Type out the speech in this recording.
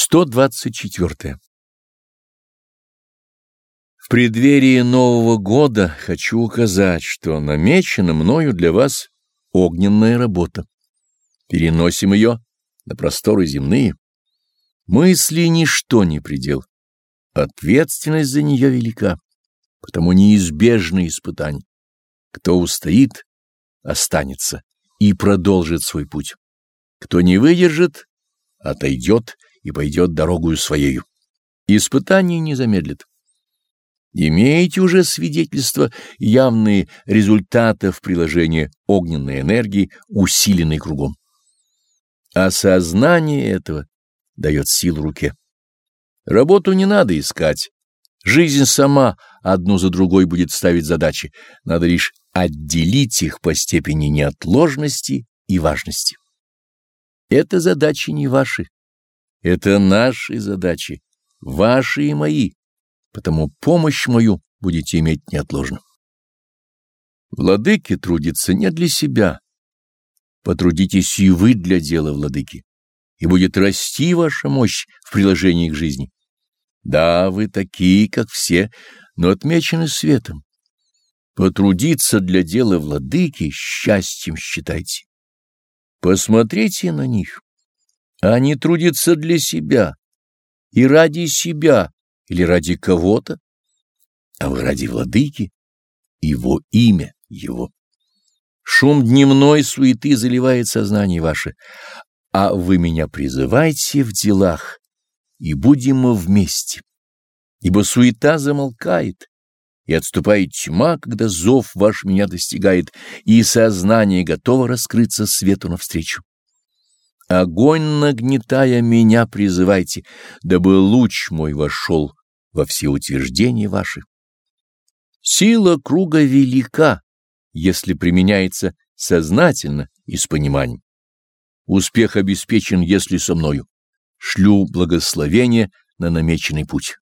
124. В преддверии Нового года хочу указать, что намечена мною для вас огненная работа. Переносим ее на просторы земные. Мысли ничто не предел. Ответственность за нее велика, потому неизбежны испытания. Кто устоит, останется и продолжит свой путь. Кто не выдержит, отойдет и пойдет дорогою своею. Испытание не замедлит. Имеете уже свидетельства явные результатов приложения огненной энергии, усиленной кругом. Осознание этого дает силу руке. Работу не надо искать. Жизнь сама одну за другой будет ставить задачи. Надо лишь отделить их по степени неотложности и важности. Это задачи не ваши. Это наши задачи, ваши и мои, потому помощь мою будете иметь неотложно. Владыки трудятся не для себя. Потрудитесь и вы для дела владыки, и будет расти ваша мощь в приложении к жизни. Да, вы такие, как все, но отмечены светом. Потрудиться для дела владыки счастьем считайте. Посмотрите на них. Они трудятся для себя и ради себя или ради кого-то, а вы ради владыки, его имя его. Шум дневной суеты заливает сознание ваше, а вы меня призывайте в делах, и будем мы вместе. Ибо суета замолкает, и отступает тьма, когда зов ваш меня достигает, и сознание готово раскрыться свету навстречу. Огонь нагнетая меня призывайте, дабы луч мой вошел во все утверждения ваши. Сила круга велика, если применяется сознательно и с пониманием. Успех обеспечен, если со мною. Шлю благословение на намеченный путь.